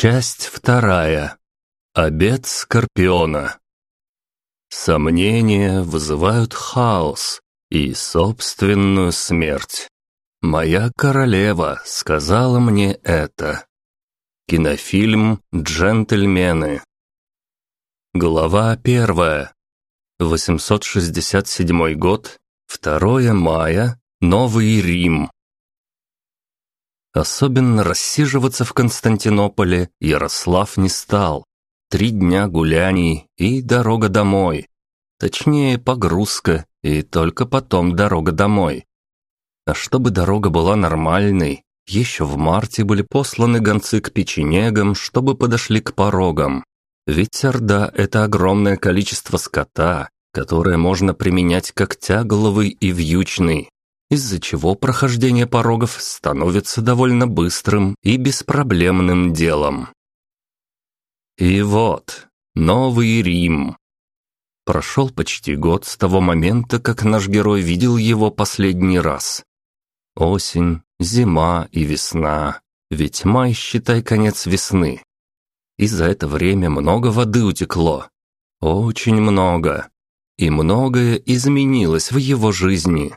Часть вторая. Обед Скорпиона. Сомнения вызывают хаос и собственную смерть. Моя королева сказала мне это. Кинофильм «Джентльмены». Глава первая. 867 год, 2 мая, Новый Рим. Особенно рассиживаться в Константинополе Ярослав не стал. Три дня гуляний и дорога домой. Точнее, погрузка и только потом дорога домой. А чтобы дорога была нормальной, еще в марте были посланы гонцы к печенегам, чтобы подошли к порогам. Ведь Орда – это огромное количество скота, которое можно применять как тягловый и вьючный из-за чего прохождение порогов становится довольно быстрым и беспроблемным делом. И вот, Новый Рим. Прошел почти год с того момента, как наш герой видел его последний раз. Осень, зима и весна. Ведь май, считай, конец весны. И за это время много воды утекло. Очень много. И многое изменилось в его жизни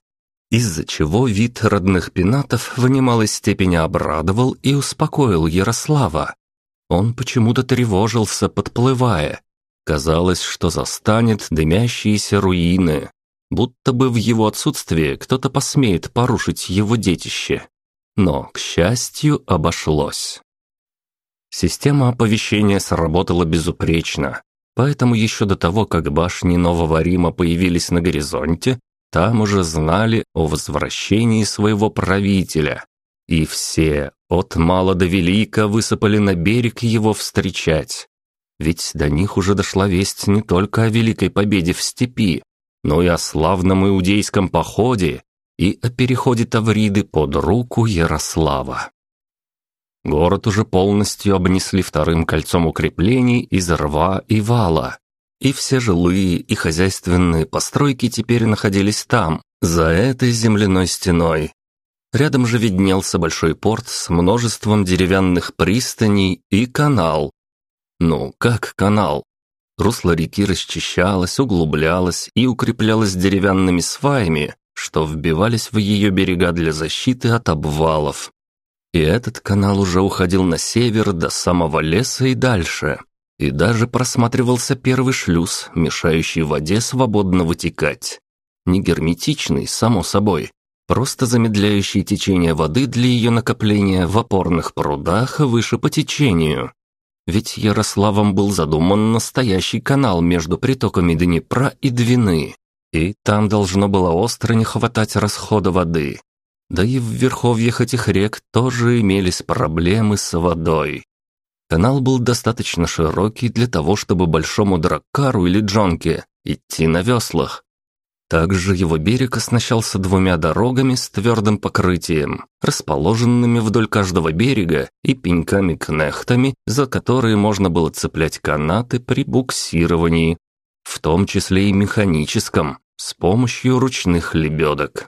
из-за чего вид родных пенатов в немалой степени обрадовал и успокоил Ярослава. Он почему-то тревожился, подплывая. Казалось, что застанет дымящиеся руины, будто бы в его отсутствие кто-то посмеет порушить его детище. Но, к счастью, обошлось. Система оповещения сработала безупречно, поэтому еще до того, как башни Нового Рима появились на горизонте, там уже знали о возвращении своего правителя, и все, от мала до велика, высыпали на берег его встречать. Ведь до них уже дошла весть не только о великой победе в степи, но и о славном иудейском походе и о переходе Тавриды под руку Ярослава. Город уже полностью обнесли вторым кольцом укреплений из рва и вала, и все жилые и хозяйственные постройки теперь находились там, за этой земляной стеной. Рядом же виднелся большой порт с множеством деревянных пристаней и канал. Ну, как канал? Русло реки расчищалось, углублялось и укреплялось деревянными сваями, что вбивались в ее берега для защиты от обвалов. И этот канал уже уходил на север до самого леса и дальше и даже просматривался первый шлюз, мешающий воде свободно вытекать. Не герметичный, само собой, просто замедляющий течение воды для ее накопления в опорных прудах выше по течению. Ведь Ярославом был задуман настоящий канал между притоками Днепра и Двины, и там должно было остро не хватать расхода воды. Да и в верховьях этих рек тоже имелись проблемы с водой. Канал был достаточно широкий для того, чтобы большому драккару или джонке идти на веслах. Также его берег оснащался двумя дорогами с твердым покрытием, расположенными вдоль каждого берега и пеньками-кнехтами, за которые можно было цеплять канаты при буксировании, в том числе и механическом, с помощью ручных лебедок.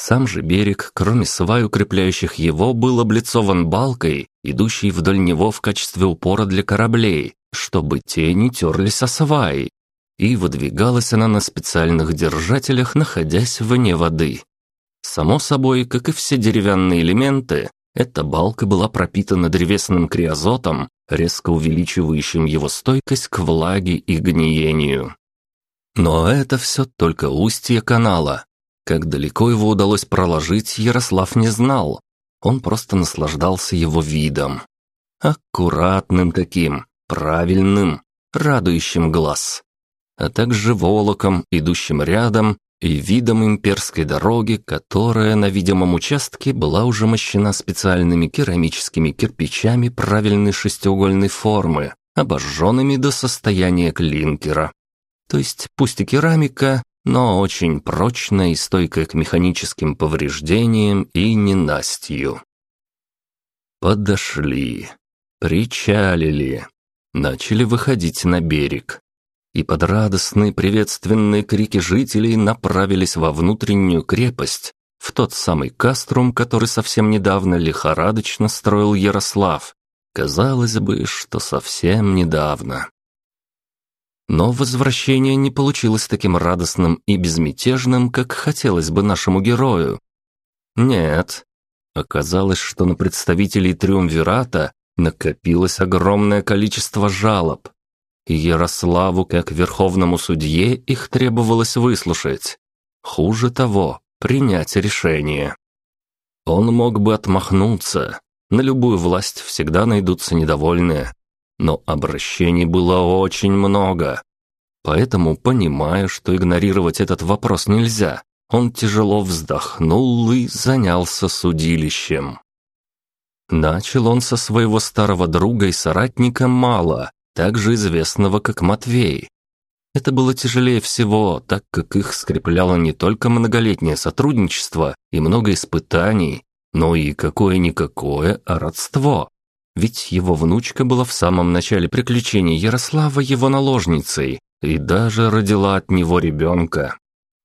Сам же берег, кроме свай, укрепляющих его, был облицован балкой, идущей вдоль него в качестве упора для кораблей, чтобы те не терлись о сваи. И выдвигалась она на специальных держателях, находясь вне воды. Само собой, как и все деревянные элементы, эта балка была пропитана древесным криозотом, резко увеличивающим его стойкость к влаге и гниению. Но это все только устье канала, как далеко его удалось проложить, Ярослав не знал. Он просто наслаждался его видом. Аккуратным таким, правильным, радующим глаз. А также волоком, идущим рядом, и видом имперской дороги, которая на видимом участке была уже мощена специальными керамическими кирпичами правильной шестиугольной формы, обожженными до состояния клинкера. То есть пусть и керамика, но очень прочная и стойкая к механическим повреждениям и ненастью. Подошли, причалили, начали выходить на берег. И под радостные приветственные крики жителей направились во внутреннюю крепость, в тот самый каструм, который совсем недавно лихорадочно строил Ярослав, Казалось бы, что совсем недавно. Но возвращение не получилось таким радостным и безмятежным, как хотелось бы нашему герою. Нет. Оказалось, что на представителей Триумвирата накопилось огромное количество жалоб. И Ярославу, как верховному судье, их требовалось выслушать. Хуже того, принять решение. Он мог бы отмахнуться. На любую власть всегда найдутся недовольные. Но обращений было очень много. Поэтому, понимая, что игнорировать этот вопрос нельзя, он тяжело вздохнул и занялся судилищем. Начал он со своего старого друга и соратника Мала, также известного как Матвей. Это было тяжелее всего, так как их скрепляло не только многолетнее сотрудничество и много испытаний, но и какое-никакое родство. Ведь его внучка была в самом начале приключений Ярослава его наложницей и даже родила от него ребенка.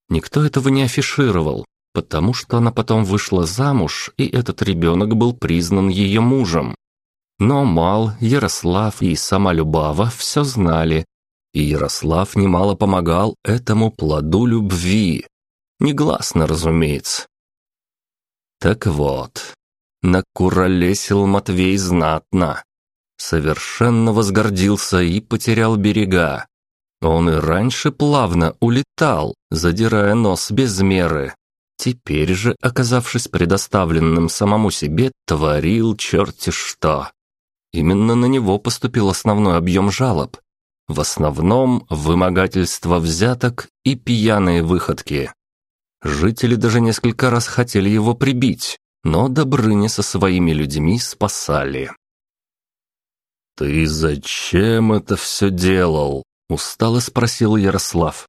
Никто этого не афишировал, потому что она потом вышла замуж, и этот ребенок был признан ее мужем. Но Мал, Ярослав и сама Любава все знали, и Ярослав немало помогал этому плоду любви. Негласно, разумеется. Так вот, накуролесил Матвей знатно. Совершенно возгордился и потерял берега. Он и раньше плавно улетал, задирая нос без меры. Теперь же, оказавшись предоставленным самому себе, творил черти что. Именно на него поступил основной объем жалоб. В основном вымогательство взяток и пьяные выходки. Жители даже несколько раз хотели его прибить, но Добрыня со своими людьми спасали. «Ты зачем это все делал?» – устало спросил Ярослав.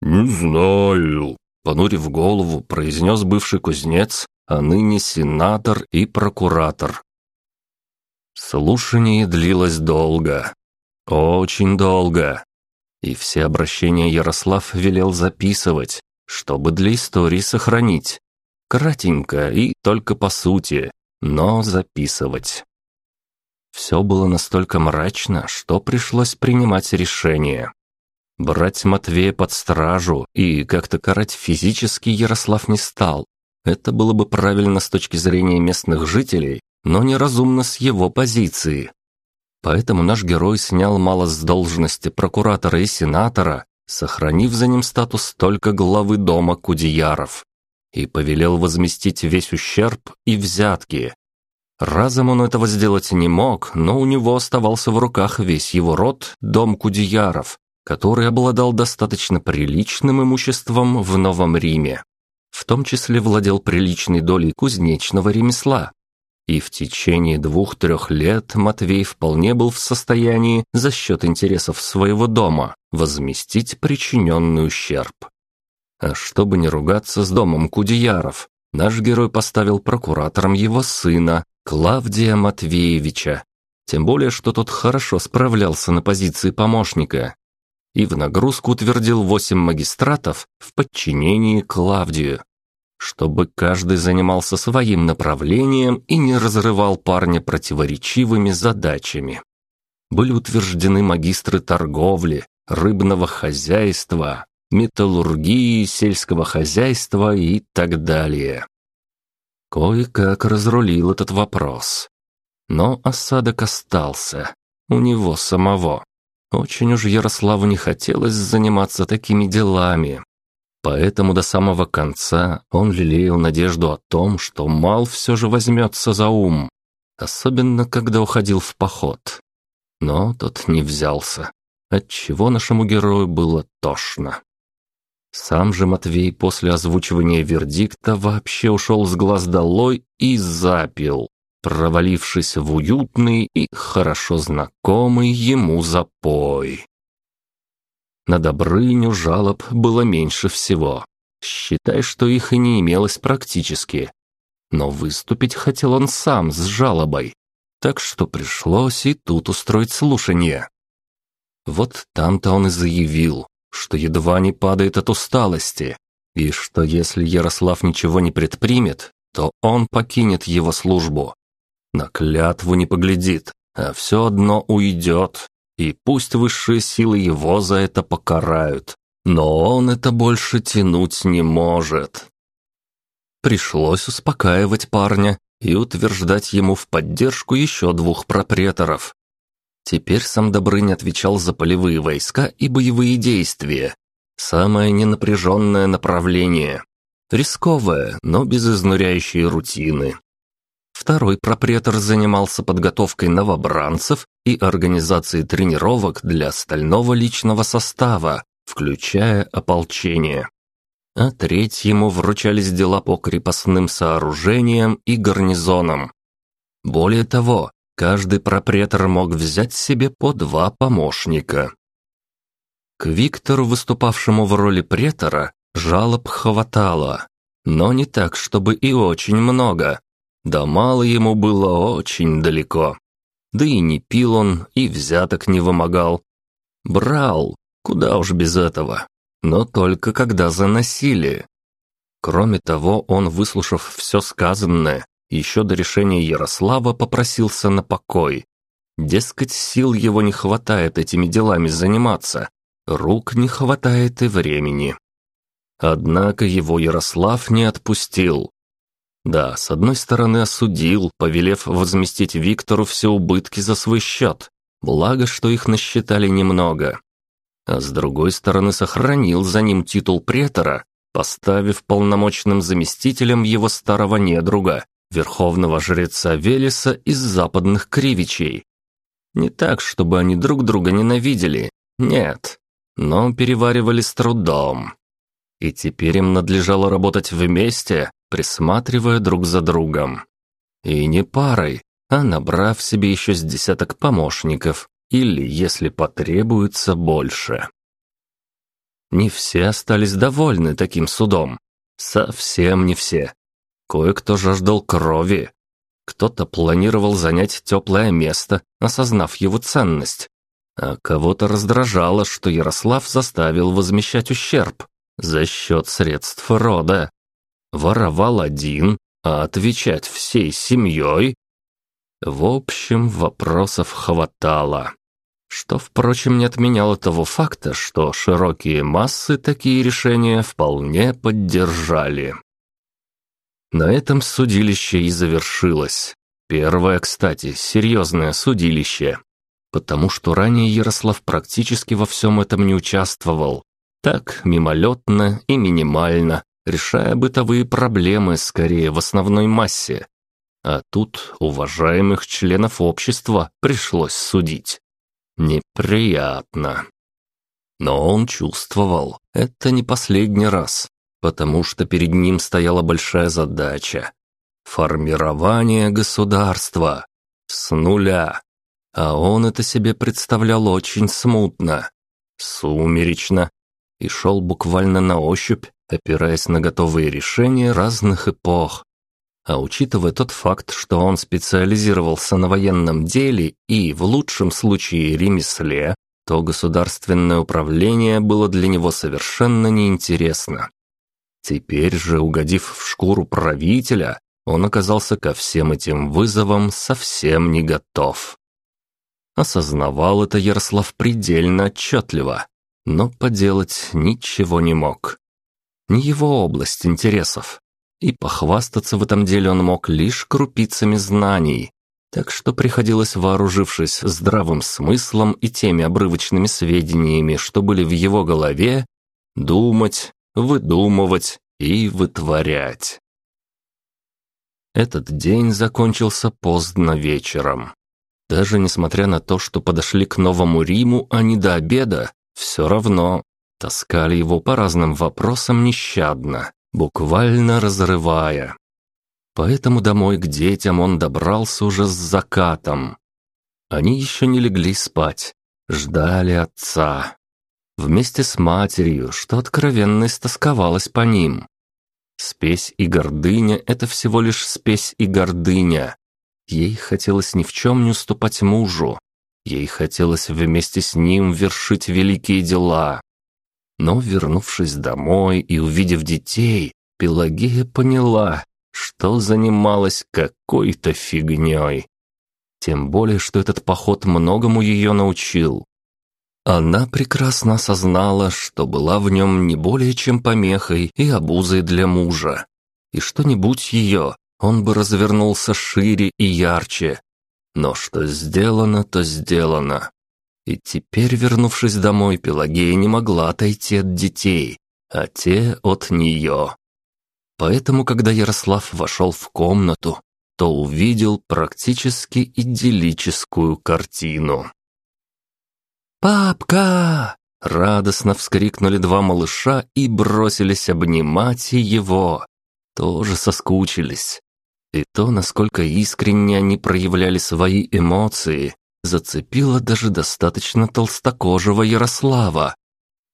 «Не знаю», – понурив голову, произнес бывший кузнец, а ныне сенатор и прокуратор. Слушание длилось долго. Очень долго. И все обращения Ярослав велел записывать, чтобы для истории сохранить. Кратенько и только по сути, но записывать. Все было настолько мрачно, что пришлось принимать решение. Брать Матвея под стражу и как-то карать физически Ярослав не стал. Это было бы правильно с точки зрения местных жителей, но неразумно с его позиции. Поэтому наш герой снял мало с должности прокуратора и сенатора, сохранив за ним статус только главы дома Кудеяров, и повелел возместить весь ущерб и взятки. Разом он этого сделать не мог, но у него оставался в руках весь его род, дом Кудеяров, который обладал достаточно приличным имуществом в Новом Риме. В том числе владел приличной долей кузнечного ремесла, и в течение двух-трех лет Матвей вполне был в состоянии за счет интересов своего дома возместить причиненный ущерб. А чтобы не ругаться с домом Кудеяров, наш герой поставил прокуратором его сына, Клавдия Матвеевича, тем более, что тот хорошо справлялся на позиции помощника, и в нагрузку утвердил восемь магистратов в подчинении Клавдию. Чтобы каждый занимался своим направлением и не разрывал парня противоречивыми задачами. Были утверждены магистры торговли, рыбного хозяйства, металлургии, сельского хозяйства и так далее. Кое-как разрулил этот вопрос. Но осадок остался. У него самого. Очень уж Ярославу не хотелось заниматься такими делами. Поэтому до самого конца он лелеял надежду о том, что Мал все же возьмется за ум, особенно когда уходил в поход. Но тот не взялся, отчего нашему герою было тошно. Сам же Матвей после озвучивания вердикта вообще ушел с глаз долой и запил, провалившись в уютный и хорошо знакомый ему запой. На Добрыню жалоб было меньше всего. Считай, что их и не имелось практически. Но выступить хотел он сам с жалобой. Так что пришлось и тут устроить слушание. Вот там-то он и заявил, что едва не падает от усталости, и что если Ярослав ничего не предпримет, то он покинет его службу. На клятву не поглядит, а все одно уйдет, и пусть высшие силы его за это покарают. Но он это больше тянуть не может. Пришлось успокаивать парня и утверждать ему в поддержку еще двух пропреторов. Теперь сам Добрынь отвечал за полевые войска и боевые действия. Самое ненапряженное направление. Рисковое, но без изнуряющей рутины. Второй пропретор занимался подготовкой новобранцев и организацией тренировок для остального личного состава, включая ополчение. А третьему вручались дела по крепостным сооружениям и гарнизонам. Более того, каждый пропретор мог взять себе по два помощника. К Виктору, выступавшему в роли претора, жалоб хватало, но не так, чтобы и очень много. Да мало ему было очень далеко. Да и не пил он, и взяток не вымогал. Брал, куда уж без этого, но только когда заносили. Кроме того, он, выслушав все сказанное, еще до решения Ярослава попросился на покой. Дескать, сил его не хватает этими делами заниматься, рук не хватает и времени. Однако его Ярослав не отпустил. Да, с одной стороны осудил, повелев возместить Виктору все убытки за свой счет, благо, что их насчитали немного. А с другой стороны сохранил за ним титул претора, поставив полномочным заместителем его старого недруга, верховного жреца Велеса из западных кривичей. Не так, чтобы они друг друга ненавидели, нет, но переваривали с трудом. И теперь им надлежало работать вместе, присматривая друг за другом. И не парой, а набрав себе еще с десяток помощников, или, если потребуется, больше. Не все остались довольны таким судом. Совсем не все. Кое-кто жаждал крови. Кто-то планировал занять теплое место, осознав его ценность. А кого-то раздражало, что Ярослав заставил возмещать ущерб за счет средств рода. Воровал один, а отвечать всей семьей? В общем, вопросов хватало. Что, впрочем, не отменяло того факта, что широкие массы такие решения вполне поддержали. На этом судилище и завершилось. Первое, кстати, серьезное судилище. Потому что ранее Ярослав практически во всем этом не участвовал. Так, мимолетно и минимально, решая бытовые проблемы скорее в основной массе. А тут уважаемых членов общества пришлось судить. Неприятно. Но он чувствовал, это не последний раз, потому что перед ним стояла большая задача. Формирование государства. С нуля. А он это себе представлял очень смутно. Сумеречно. И шел буквально на ощупь, опираясь на готовые решения разных эпох. А учитывая тот факт, что он специализировался на военном деле и, в лучшем случае, ремесле, то государственное управление было для него совершенно неинтересно. Теперь же, угодив в шкуру правителя, он оказался ко всем этим вызовам совсем не готов. Осознавал это Ярослав предельно отчетливо, но поделать ничего не мог. Не его область интересов, и похвастаться в этом деле он мог лишь крупицами знаний, так что приходилось, вооружившись здравым смыслом и теми обрывочными сведениями, что были в его голове, думать, выдумывать и вытворять. Этот день закончился поздно вечером. Даже несмотря на то, что подошли к Новому Риму, они до обеда все равно таскали его по разным вопросам нещадно, буквально разрывая. Поэтому домой к детям он добрался уже с закатом. Они еще не легли спать, ждали отца вместе с матерью, что откровенно истосковалась по ним. Спесь и гордыня — это всего лишь спесь и гордыня. Ей хотелось ни в чем не уступать мужу. Ей хотелось вместе с ним вершить великие дела. Но, вернувшись домой и увидев детей, Пелагея поняла, что занималась какой-то фигней. тем более, что этот поход многому ее научил. Она прекрасно осознала, что была в нем не более чем помехой и обузой для мужа. И что-нибудь ее, он бы развернулся шире и ярче. Но что сделано, то сделано. И теперь, вернувшись домой, Пелагея не могла отойти от детей, а те от нее. Поэтому, когда Ярослав вошел в комнату, то увидел практически идиллическую картину. «Папка!» — радостно вскрикнули два малыша и бросились обнимать его. Тоже соскучились. И то, насколько искренне они проявляли свои эмоции, зацепило даже достаточно толстокожего Ярослава.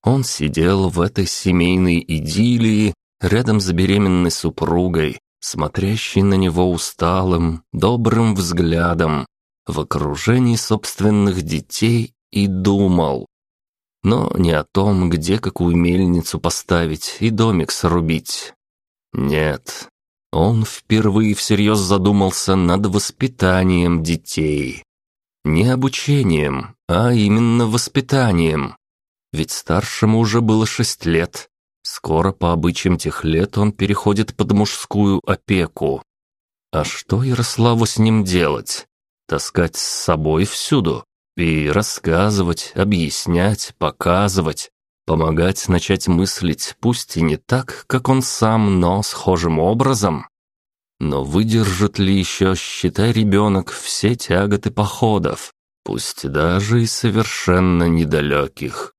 Он сидел в этой семейной идиллии рядом с беременной супругой, смотрящей на него усталым, добрым взглядом, в окружении собственных детей и думал. Но не о том, где какую мельницу поставить и домик срубить. Нет, он впервые всерьез задумался над воспитанием детей. Не обучением, а именно воспитанием. Ведь старшему уже было шесть лет. Скоро по обычаям тех лет он переходит под мужскую опеку. А что Ярославу с ним делать? Таскать с собой всюду? И рассказывать, объяснять, показывать, помогать начать мыслить, пусть и не так, как он сам, но схожим образом. Но выдержит ли еще, считай, ребенок все тяготы походов, пусть даже и совершенно недалеких?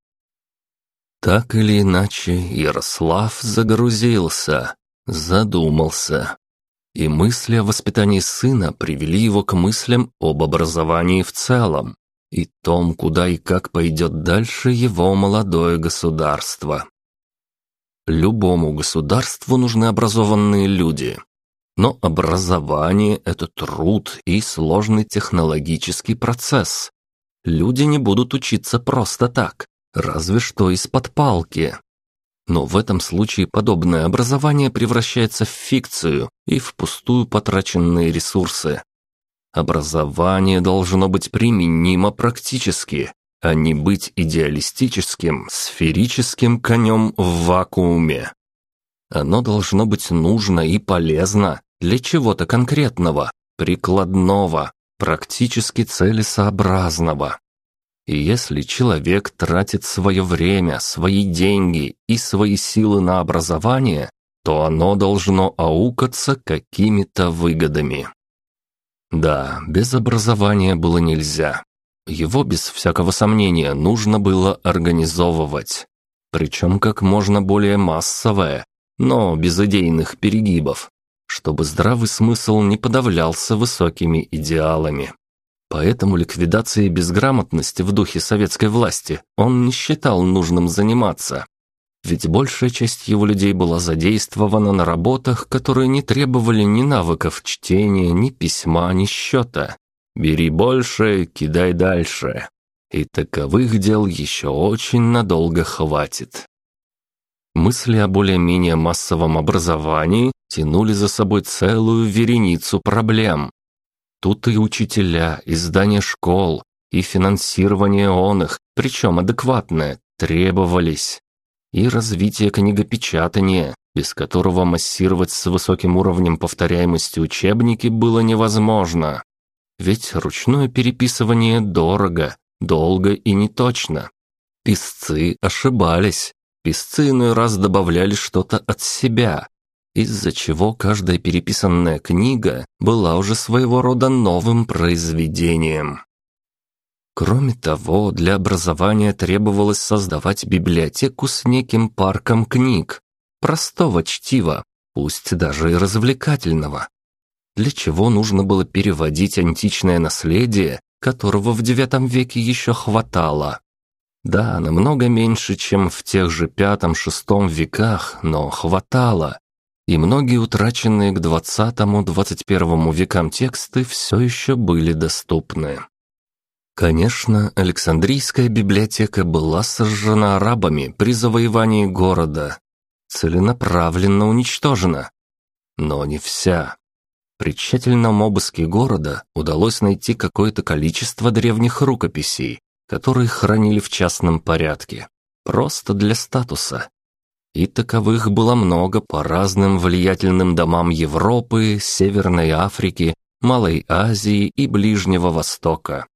Так или иначе, Ярослав загрузился, задумался. И мысли о воспитании сына привели его к мыслям об образовании в целом и том, куда и как пойдет дальше его молодое государство. Любому государству нужны образованные люди. Но образование – это труд и сложный технологический процесс. Люди не будут учиться просто так, разве что из-под палки. Но в этом случае подобное образование превращается в фикцию и в пустую потраченные ресурсы. Образование должно быть применимо практически, а не быть идеалистическим, сферическим конем в вакууме. Оно должно быть нужно и полезно для чего-то конкретного, прикладного, практически целесообразного. И если человек тратит свое время, свои деньги и свои силы на образование, то оно должно аукаться какими-то выгодами. Да, без образования было нельзя. Его, без всякого сомнения, нужно было организовывать. Причем как можно более массовое, но без идейных перегибов, чтобы здравый смысл не подавлялся высокими идеалами. Поэтому ликвидацией безграмотности в духе советской власти он не считал нужным заниматься, ведь большая часть его людей была задействована на работах, которые не требовали ни навыков чтения, ни письма, ни счета. Бери больше, кидай дальше. И таковых дел еще очень надолго хватит. Мысли о более-менее массовом образовании тянули за собой целую вереницу проблем. Тут и учителя, и здания школ, и финансирование он их, причем адекватное, требовались и развитие книгопечатания, без которого массировать с высоким уровнем повторяемости учебники было невозможно. Ведь ручное переписывание дорого, долго и неточно. Писцы ошибались. Писцы иной раз добавляли что-то от себя, из-за чего каждая переписанная книга была уже своего рода новым произведением. Кроме того, для образования требовалось создавать библиотеку с неким парком книг, простого чтива, пусть даже и развлекательного. Для чего нужно было переводить античное наследие, которого в IX веке еще хватало. Да, намного меньше, чем в тех же V-VI веках, но хватало. И многие утраченные к XX-XXI векам тексты все еще были доступны. Конечно, Александрийская библиотека была сожжена арабами при завоевании города, целенаправленно уничтожена. Но не вся. При тщательном обыске города удалось найти какое-то количество древних рукописей, которые хранили в частном порядке, просто для статуса. И таковых было много по разным влиятельным домам Европы, Северной Африки, Малой Азии и Ближнего Востока.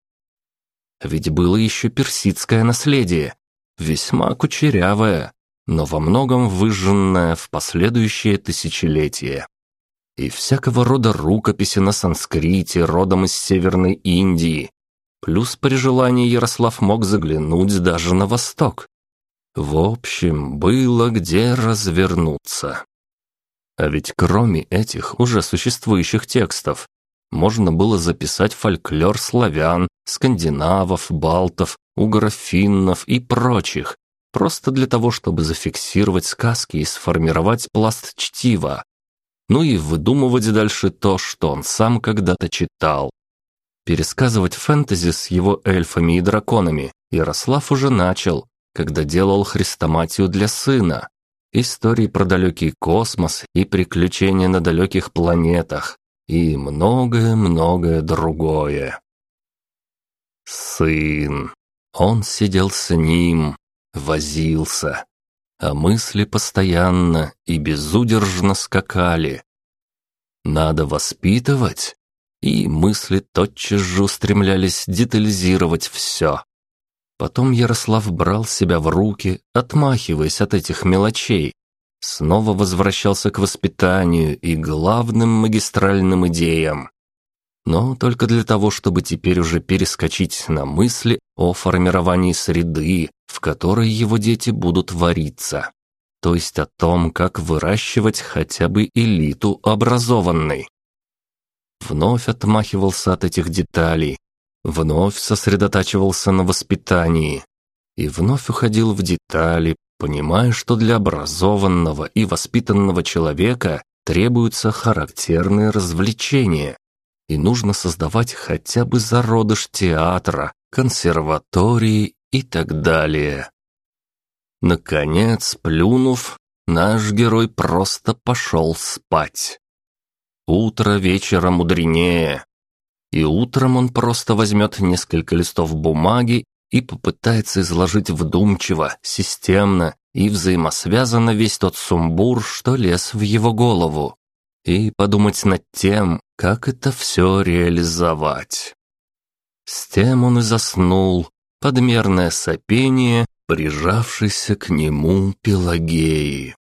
Ведь было еще персидское наследие, весьма кучерявое, но во многом выжженное в последующие тысячелетия. И всякого рода рукописи на санскрите родом из Северной Индии. Плюс при желании Ярослав мог заглянуть даже на восток. В общем, было где развернуться. А ведь кроме этих уже существующих текстов, можно было записать фольклор славян, скандинавов, балтов, угрофиннов и прочих, просто для того, чтобы зафиксировать сказки и сформировать пласт чтива. Ну и выдумывать дальше то, что он сам когда-то читал. Пересказывать фэнтези с его эльфами и драконами Ярослав уже начал, когда делал хрестоматию для сына. Истории про далекий космос и приключения на далеких планетах и многое-многое другое. Сын. Он сидел с ним, возился, а мысли постоянно и безудержно скакали. Надо воспитывать, и мысли тотчас же устремлялись детализировать все. Потом Ярослав брал себя в руки, отмахиваясь от этих мелочей, снова возвращался к воспитанию и главным магистральным идеям. Но только для того, чтобы теперь уже перескочить на мысли о формировании среды, в которой его дети будут вариться. То есть о том, как выращивать хотя бы элиту образованной. Вновь отмахивался от этих деталей, вновь сосредотачивался на воспитании и вновь уходил в детали, понимая, что для образованного и воспитанного человека требуются характерные развлечения, и нужно создавать хотя бы зародыш театра, консерватории и так далее. Наконец, плюнув, наш герой просто пошел спать. Утро вечера мудренее, и утром он просто возьмет несколько листов бумаги и попытается изложить вдумчиво, системно и взаимосвязанно весь тот сумбур, что лез в его голову, и подумать над тем, как это все реализовать. С тем он и заснул, подмерное сопение, прижавшийся к нему Пелагеи.